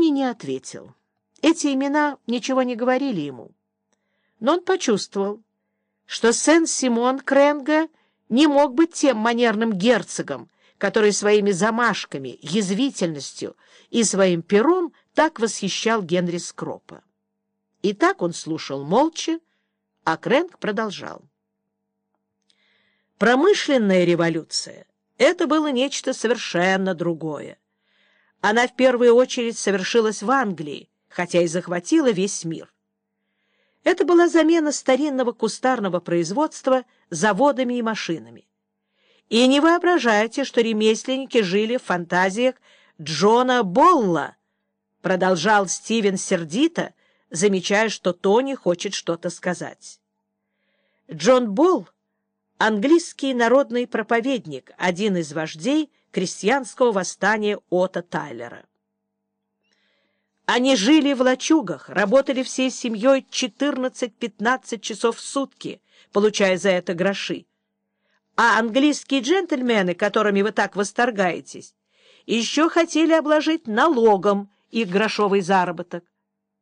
Тони не ответил. Эти имена ничего не говорили ему. Но он почувствовал, что Сен-Симон Кренга не мог быть тем манерным герцогом, который своими замашками, язвительностью и своим пером так восхищал Генри Скропа. И так он слушал молча, а Крэнк продолжал. Промышленная революция — это было нечто совершенно другое. Она в первую очередь совершилась в Англии, хотя и захватила весь мир. Это была замена старинного кустарного производства заводами и машинами. И не воображайте, что ремесленники жили в фантазиях Джона Болла, продолжал Стивен сердито, замечая, что Тони хочет что-то сказать. Джон Болл — английский народный проповедник, один из вождей крестьянского восстания Ота Тайлера. Они жили в лачугах, работали всей семьей 14-15 часов в сутки, получая за это гроши. А английские джентльмены, которыми вы так восторгаетесь, еще хотели обложить налогом их грошовый заработок.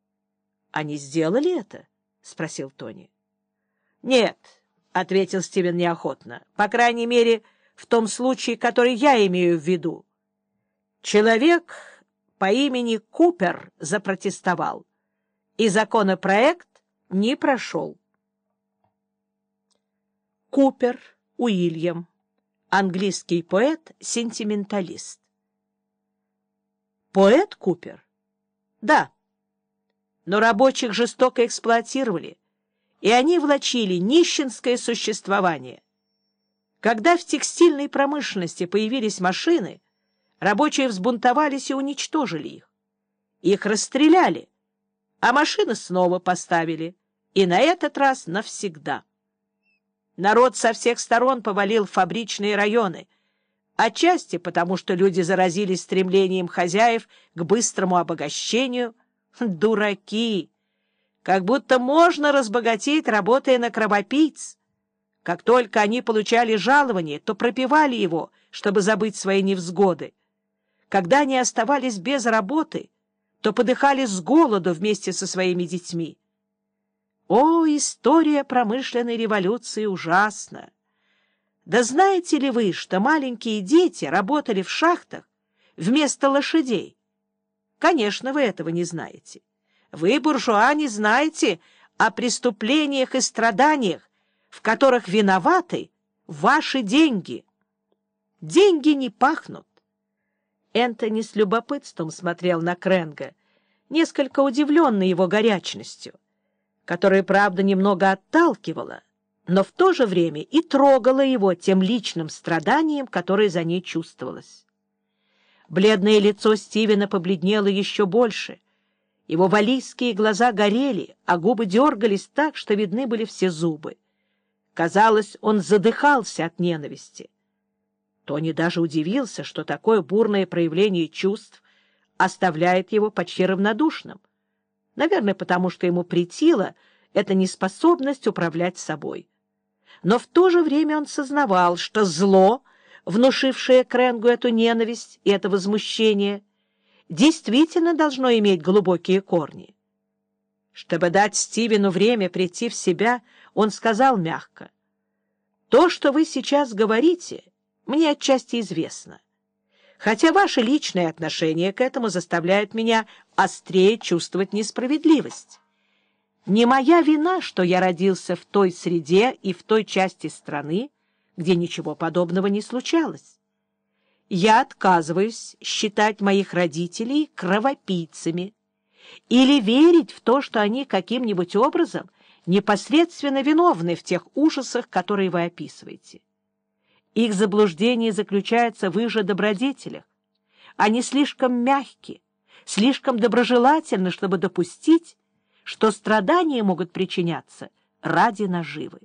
— Они сделали это? — спросил Тони. — Нет, — ответил Стивен неохотно, — по крайней мере, в том случае, который я имею в виду. Человек по имени Купер запротестовал, и законопроект не прошел. Купер Уильям, английский поэт-сентименталист. Поэт Купер? Да но рабочих жестоко эксплуатировали, и они влачили нищенское существование. Когда в текстильной промышленности появились машины, рабочие взбунтовались и уничтожили их. Их расстреляли, а машины снова поставили, и на этот раз навсегда. Народ со всех сторон повалил фабричные районы, отчасти потому, что люди заразились стремлением хозяев к быстрому обогащению – Дураки! Как будто можно разбогатеть, работая на кровопийц. Как только они получали жалование, то пропивали его, чтобы забыть свои невзгоды. Когда они оставались без работы, то подыхали с голоду вместе со своими детьми. О, история промышленной революции ужасна! Да знаете ли вы, что маленькие дети работали в шахтах вместо лошадей? Конечно, вы этого не знаете. Вы, буржуа, не знаете о преступлениях и страданиях, в которых виноваты ваши деньги. Деньги не пахнут. Энтони с любопытством смотрел на Кренга, несколько удивленный его горячностью, которая, правда, немного отталкивала, но в то же время и трогала его тем личным страданием, которое за ней чувствовалось. Бледное лицо Стивена побледнело еще больше. Его валийские глаза горели, а губы дергались так, что видны были все зубы. Казалось, он задыхался от ненависти. Тони даже удивился, что такое бурное проявление чувств оставляет его почти равнодушным. Наверное, потому что ему претила эта неспособность управлять собой. Но в то же время он сознавал, что зло — внушившее Кренгу эту ненависть и это возмущение, действительно должно иметь глубокие корни. Чтобы дать Стивену время прийти в себя, он сказал мягко, «То, что вы сейчас говорите, мне отчасти известно, хотя ваше личное отношение к этому заставляет меня острее чувствовать несправедливость. Не моя вина, что я родился в той среде и в той части страны, где ничего подобного не случалось. Я отказываюсь считать моих родителей кровопийцами или верить в то, что они каким-нибудь образом непосредственно виновны в тех ужасах, которые вы описываете. Их заблуждение заключается в их же добродетелях. Они слишком мягки, слишком доброжелательны, чтобы допустить, что страдания могут причиняться ради наживы.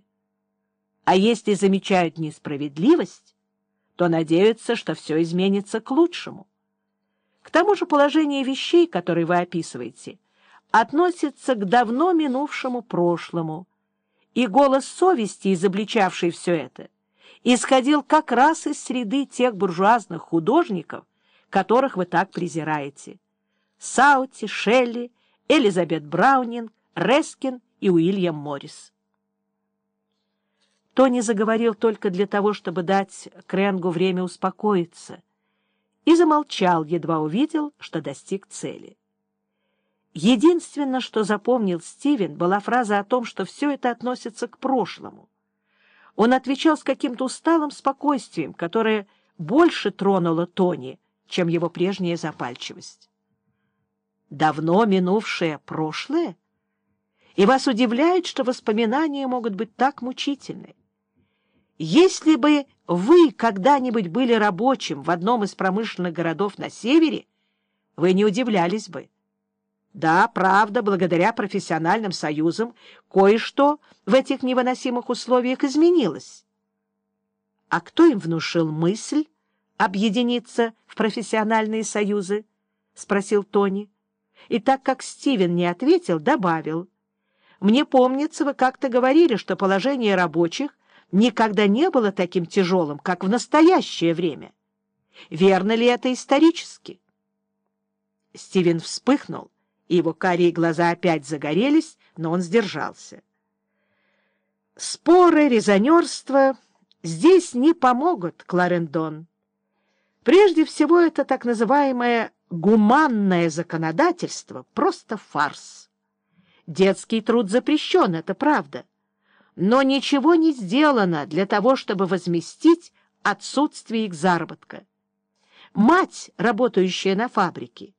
А если замечают несправедливость, то надеются, что все изменится к лучшему. К тому же положение вещей, которые вы описываете, относится к давно минувшему прошлому, и голос совести, изобличавший все это, исходил как раз из среды тех буржуазных художников, которых вы так презираете. Саути, Шелли, Элизабет Браунинг, Рескин и Уильям Моррис. Тони заговорил только для того, чтобы дать Кренгу время успокоиться, и замолчал, едва увидел, что достиг цели. Единственное, что запомнил Стивен, была фраза о том, что все это относится к прошлому. Он отвечал с каким-то усталым спокойствием, которое больше тронуло Тони, чем его прежняя запальчивость. Давно минувшее прошлое? И вас удивляет, что воспоминания могут быть так мучительны. Если бы вы когда-нибудь были рабочим в одном из промышленных городов на севере, вы не удивлялись бы. Да, правда, благодаря профессиональным союзам кое-что в этих невыносимых условиях изменилось. А кто им внушил мысль объединиться в профессиональные союзы? — спросил Тони. И так как Стивен не ответил, добавил. Мне помнится, вы как-то говорили, что положение рабочих никогда не было таким тяжелым, как в настоящее время. Верно ли это исторически? Стивен вспыхнул и его карие глаза опять загорелись, но он сдержался. Споры, резонерство здесь не помогут, Кларендон. Прежде всего, это так называемое гуманное законодательство — просто фарс. Детский труд запрещен, это правда. Но ничего не сделано для того, чтобы возместить отсутствие их заработка. Мать, работающая на фабрике,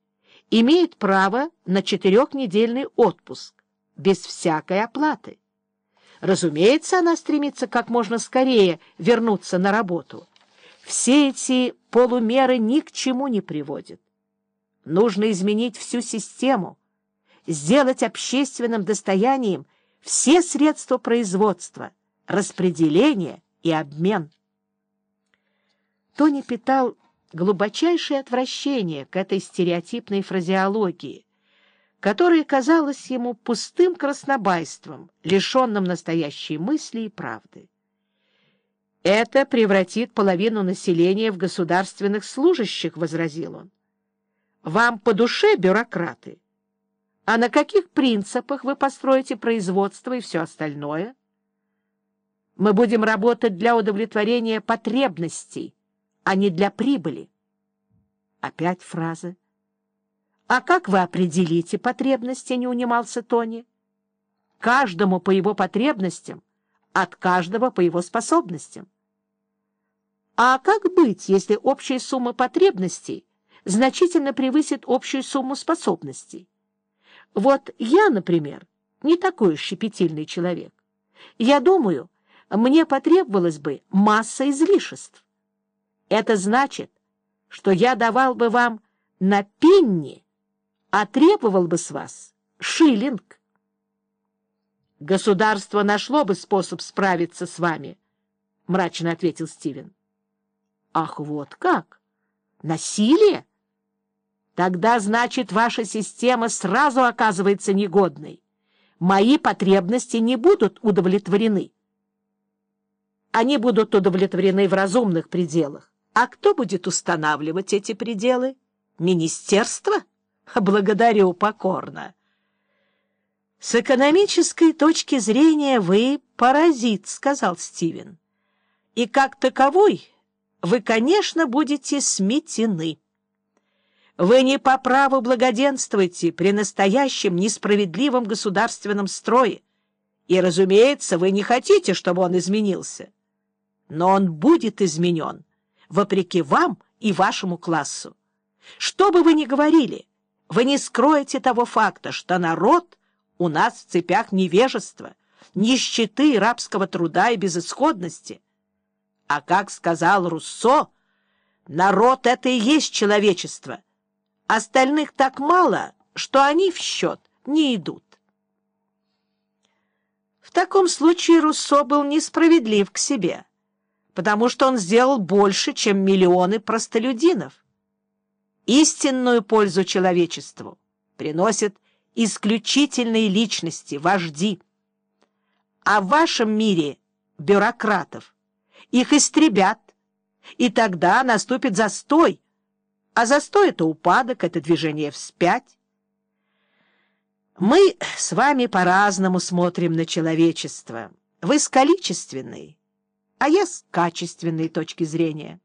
имеет право на четырехнедельный отпуск без всякой оплаты. Разумеется, она стремится как можно скорее вернуться на работу. Все эти полумеры ни к чему не приводят. Нужно изменить всю систему, сделать общественным достоянием все средства производства, распределения и обмен. Тони питал глубочайшее отвращение к этой стереотипной фразеологии, которая казалась ему пустым краснобайством, лишенным настоящей мысли и правды. «Это превратит половину населения в государственных служащих», — возразил он. «Вам по душе бюрократы? А на каких принципах вы построите производство и все остальное?» «Мы будем работать для удовлетворения потребностей», а не для прибыли. Опять фраза. «А как вы определите потребности?» — не унимался Тони. «Каждому по его потребностям, от каждого по его способностям». «А как быть, если общая сумма потребностей значительно превысит общую сумму способностей? Вот я, например, не такой щепетильный человек. Я думаю, мне потребовалась бы масса излишеств. Это значит, что я давал бы вам на пенни, а требовал бы с вас шиллинг. Государство нашло бы способ справиться с вами, — мрачно ответил Стивен. Ах, вот как? Насилие? Тогда, значит, ваша система сразу оказывается негодной. Мои потребности не будут удовлетворены. Они будут удовлетворены в разумных пределах. А кто будет устанавливать эти пределы? Министерство? Благодарю покорно. С экономической точки зрения вы паразит, сказал Стивен. И как таковой вы, конечно, будете сметены. Вы не по праву благоденствуете при настоящем несправедливом государственном строе, и, разумеется, вы не хотите, чтобы он изменился. Но он будет изменен вопреки вам и вашему классу. Что бы вы ни говорили, вы не скроете того факта, что народ у нас в цепях невежества, нищеты, рабского труда и безысходности. А как сказал Руссо, народ — это и есть человечество. Остальных так мало, что они в счет не идут. В таком случае Руссо был несправедлив к себе потому что он сделал больше, чем миллионы простолюдинов. Истинную пользу человечеству приносят исключительные личности, вожди. А в вашем мире бюрократов их истребят, и тогда наступит застой, а застой — это упадок, это движение вспять. Мы с вами по-разному смотрим на человечество. Вы с количественной, а я с качественной точки зрения.